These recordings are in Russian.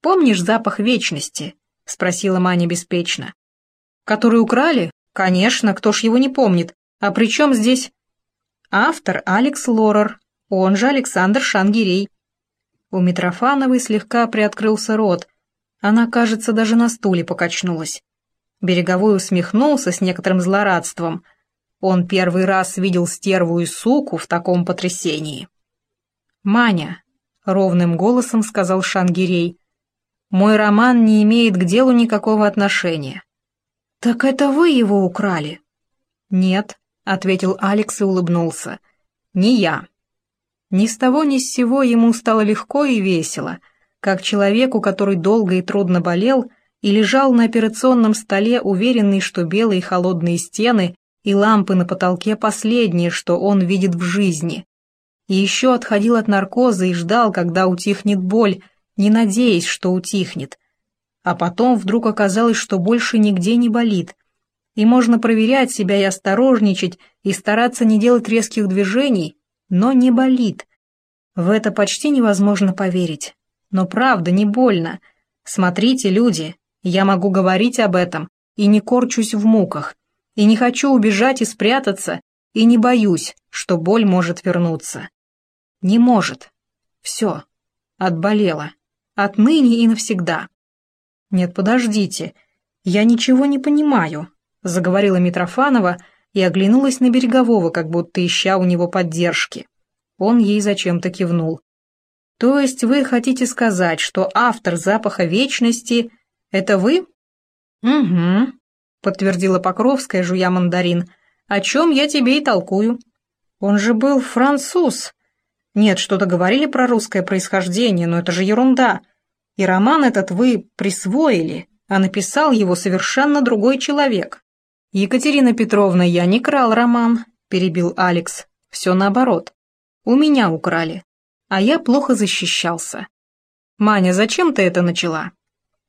Помнишь запах вечности?» — спросила Маня беспечно. «Который украли? Конечно, кто ж его не помнит. А при чем здесь...» Автор Алекс Лорер, он же Александр Шангирей. У Митрофановой слегка приоткрылся рот. Она, кажется, даже на стуле покачнулась. Береговой усмехнулся с некоторым злорадством. Он первый раз видел стерву и суку в таком потрясении. «Маня», — ровным голосом сказал Шангирей, — «мой роман не имеет к делу никакого отношения». «Так это вы его украли?» «Нет», — ответил Алекс и улыбнулся. «Не я». Ни с того ни с сего ему стало легко и весело, как человеку, который долго и трудно болел и лежал на операционном столе, уверенный, что белые холодные стены и лампы на потолке последнее, что он видит в жизни. И еще отходил от наркоза и ждал, когда утихнет боль, не надеясь, что утихнет. А потом вдруг оказалось, что больше нигде не болит, и можно проверять себя и осторожничать, и стараться не делать резких движений, но не болит. В это почти невозможно поверить. Но правда, не больно. Смотрите, люди, я могу говорить об этом, и не корчусь в муках, и не хочу убежать и спрятаться, и не боюсь, что боль может вернуться. Не может. Все. Отболела. Отныне и навсегда. Нет, подождите. Я ничего не понимаю, заговорила Митрофанова и оглянулась на Берегового, как будто ища у него поддержки. Он ей зачем-то кивнул. То есть вы хотите сказать, что автор запаха вечности — это вы? Угу, подтвердила Покровская, жуя мандарин. О чем я тебе и толкую. Он же был француз. Нет, что-то говорили про русское происхождение, но это же ерунда. И роман этот вы присвоили, а написал его совершенно другой человек. «Екатерина Петровна, я не крал роман», — перебил Алекс. «Все наоборот. У меня украли. А я плохо защищался». «Маня, зачем ты это начала?»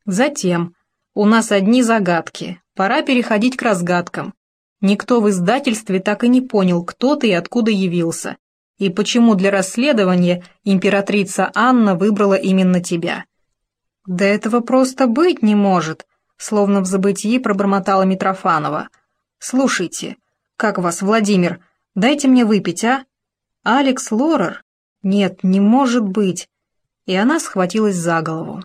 «Затем. У нас одни загадки. Пора переходить к разгадкам. Никто в издательстве так и не понял, кто ты и откуда явился, и почему для расследования императрица Анна выбрала именно тебя». «Да этого просто быть не может», словно в забытии пробормотала Митрофанова. «Слушайте, как вас, Владимир, дайте мне выпить, а? Алекс Лорер? Нет, не может быть!» И она схватилась за голову.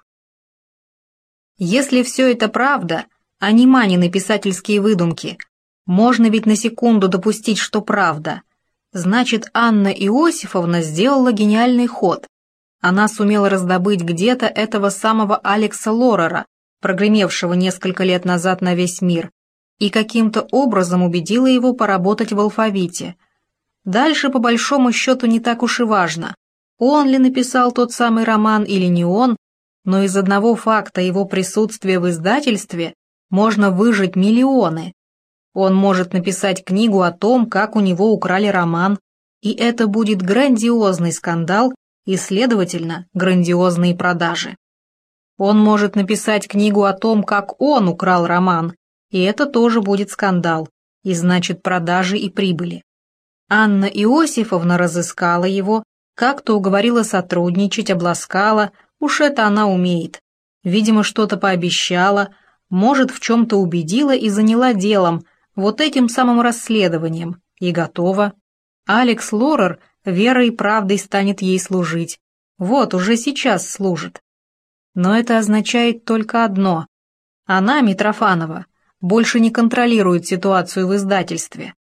«Если все это правда, а не Манины писательские выдумки, можно ведь на секунду допустить, что правда. Значит, Анна Иосифовна сделала гениальный ход. Она сумела раздобыть где-то этого самого Алекса Лорера, прогремевшего несколько лет назад на весь мир, и каким-то образом убедила его поработать в алфавите. Дальше, по большому счету, не так уж и важно, он ли написал тот самый роман или не он, но из одного факта его присутствия в издательстве можно выжить миллионы. Он может написать книгу о том, как у него украли роман, и это будет грандиозный скандал и, следовательно, грандиозные продажи. Он может написать книгу о том, как он украл роман, и это тоже будет скандал, и значит продажи и прибыли. Анна Иосифовна разыскала его, как-то уговорила сотрудничать, обласкала, уж это она умеет. Видимо, что-то пообещала, может, в чем-то убедила и заняла делом, вот этим самым расследованием, и готова. Алекс Лорер верой и правдой станет ей служить. Вот, уже сейчас служит. Но это означает только одно. Она, Митрофанова, больше не контролирует ситуацию в издательстве.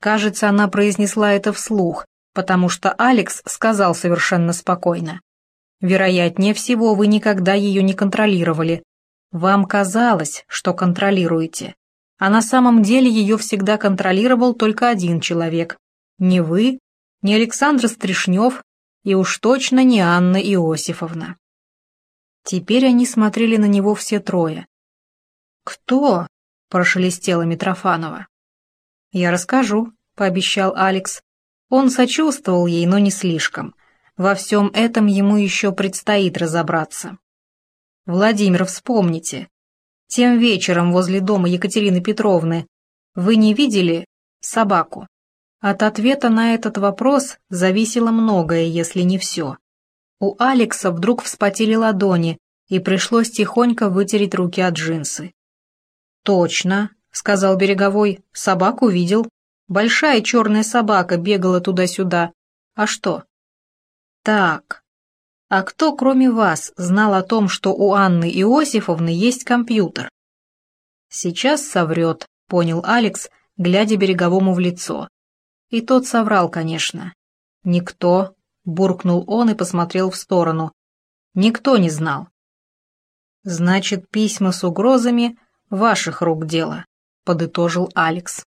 Кажется, она произнесла это вслух, потому что Алекс сказал совершенно спокойно. Вероятнее всего, вы никогда ее не контролировали. Вам казалось, что контролируете. А на самом деле ее всегда контролировал только один человек. Не вы, не Александр Стришнев и уж точно не Анна Иосифовна. Теперь они смотрели на него все трое. «Кто?» — прошелестела Митрофанова. «Я расскажу», — пообещал Алекс. Он сочувствовал ей, но не слишком. Во всем этом ему еще предстоит разобраться. «Владимир, вспомните. Тем вечером возле дома Екатерины Петровны вы не видели собаку?» От ответа на этот вопрос зависело многое, если не все. У Алекса вдруг вспотели ладони, и пришлось тихонько вытереть руки от джинсы. «Точно», — сказал Береговой, — «собаку видел. Большая черная собака бегала туда-сюда. А что?» «Так, а кто, кроме вас, знал о том, что у Анны Иосифовны есть компьютер?» «Сейчас соврет», — понял Алекс, глядя Береговому в лицо. И тот соврал, конечно. «Никто», — буркнул он и посмотрел в сторону. «Никто не знал». «Значит, письма с угрозами — ваших рук дело», — подытожил Алекс.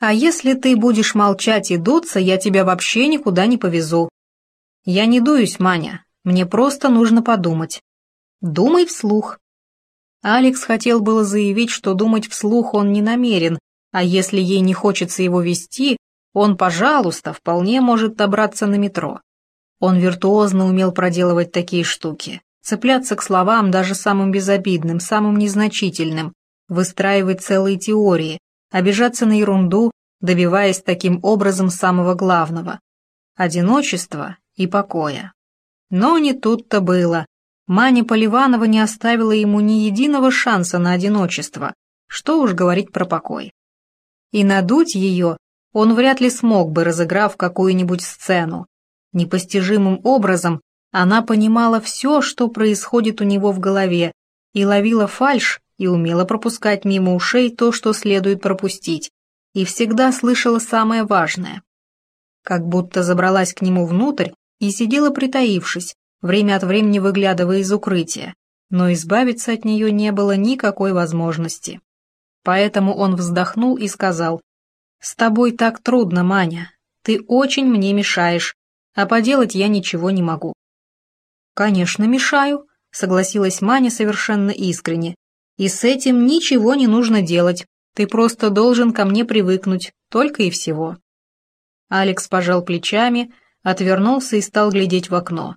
«А если ты будешь молчать и дуться, я тебя вообще никуда не повезу». «Я не дуюсь, Маня, мне просто нужно подумать». «Думай вслух». Алекс хотел было заявить, что думать вслух он не намерен, а если ей не хочется его вести, он, пожалуйста, вполне может добраться на метро. Он виртуозно умел проделывать такие штуки цепляться к словам даже самым безобидным, самым незначительным, выстраивать целые теории, обижаться на ерунду, добиваясь таким образом самого главного – одиночества и покоя. Но не тут-то было. Маня Поливанова не оставила ему ни единого шанса на одиночество, что уж говорить про покой. И надуть ее он вряд ли смог бы, разыграв какую-нибудь сцену. Непостижимым образом она понимала все, что происходит у него в голове, и ловила фальшь, и умела пропускать мимо ушей то, что следует пропустить, и всегда слышала самое важное. Как будто забралась к нему внутрь и сидела притаившись, время от времени выглядывая из укрытия, но избавиться от нее не было никакой возможности. Поэтому он вздохнул и сказал, «С тобой так трудно, Маня, ты очень мне мешаешь, а поделать я ничего не могу. «Конечно, мешаю», — согласилась Маня совершенно искренне. «И с этим ничего не нужно делать. Ты просто должен ко мне привыкнуть, только и всего». Алекс пожал плечами, отвернулся и стал глядеть в окно.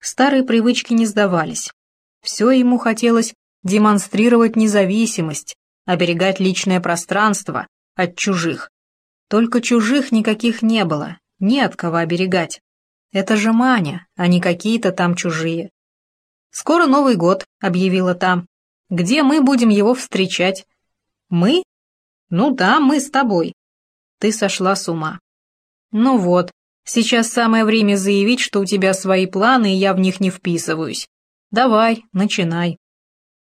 Старые привычки не сдавались. Все ему хотелось демонстрировать независимость, оберегать личное пространство от чужих. Только чужих никаких не было, не от кого оберегать. Это же Маня, а не какие-то там чужие. «Скоро Новый год», — объявила там. «Где мы будем его встречать?» «Мы?» «Ну да, мы с тобой». Ты сошла с ума. «Ну вот, сейчас самое время заявить, что у тебя свои планы, и я в них не вписываюсь. Давай, начинай».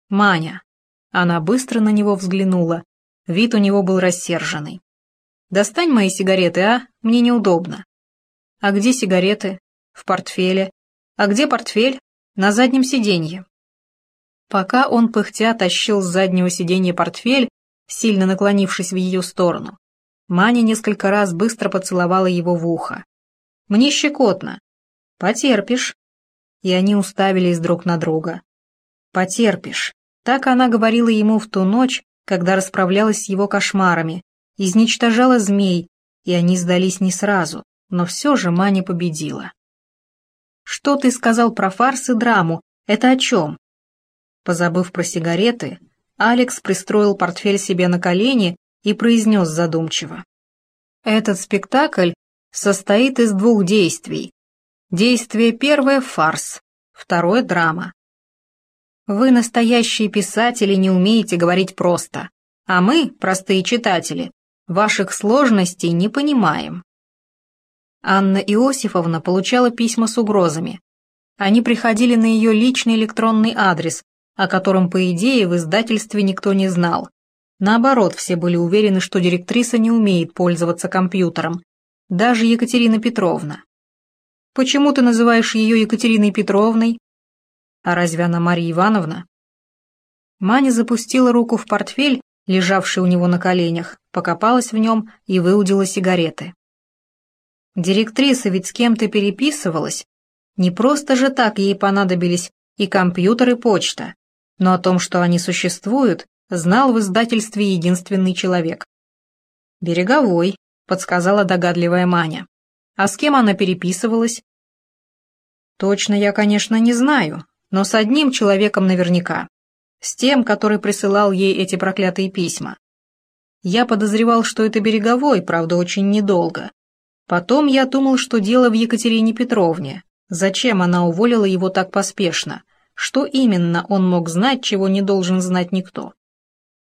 «Маня». Она быстро на него взглянула. Вид у него был рассерженный. «Достань мои сигареты, а? Мне неудобно». А где сигареты? В портфеле. А где портфель? На заднем сиденье. Пока он пыхтя тащил с заднего сиденья портфель, сильно наклонившись в ее сторону, Маня несколько раз быстро поцеловала его в ухо. «Мне щекотно». «Потерпишь». И они уставились друг на друга. «Потерпишь». Так она говорила ему в ту ночь, когда расправлялась с его кошмарами, изничтожала змей, и они сдались не сразу но все же Маня победила. «Что ты сказал про фарс и драму? Это о чем?» Позабыв про сигареты, Алекс пристроил портфель себе на колени и произнес задумчиво. «Этот спектакль состоит из двух действий. Действие первое — фарс, второе — драма. Вы, настоящие писатели, не умеете говорить просто, а мы, простые читатели, ваших сложностей не понимаем. Анна Иосифовна получала письма с угрозами. Они приходили на ее личный электронный адрес, о котором, по идее, в издательстве никто не знал. Наоборот, все были уверены, что директриса не умеет пользоваться компьютером. Даже Екатерина Петровна. «Почему ты называешь ее Екатериной Петровной?» «А разве она Марья Ивановна?» Маня запустила руку в портфель, лежавший у него на коленях, покопалась в нем и выудила сигареты. Директриса ведь с кем-то переписывалась. Не просто же так ей понадобились и компьютер, и почта. Но о том, что они существуют, знал в издательстве единственный человек. «Береговой», — подсказала догадливая Маня. «А с кем она переписывалась?» «Точно я, конечно, не знаю, но с одним человеком наверняка. С тем, который присылал ей эти проклятые письма. Я подозревал, что это Береговой, правда, очень недолго. Потом я думал, что дело в Екатерине Петровне. Зачем она уволила его так поспешно? Что именно он мог знать, чего не должен знать никто?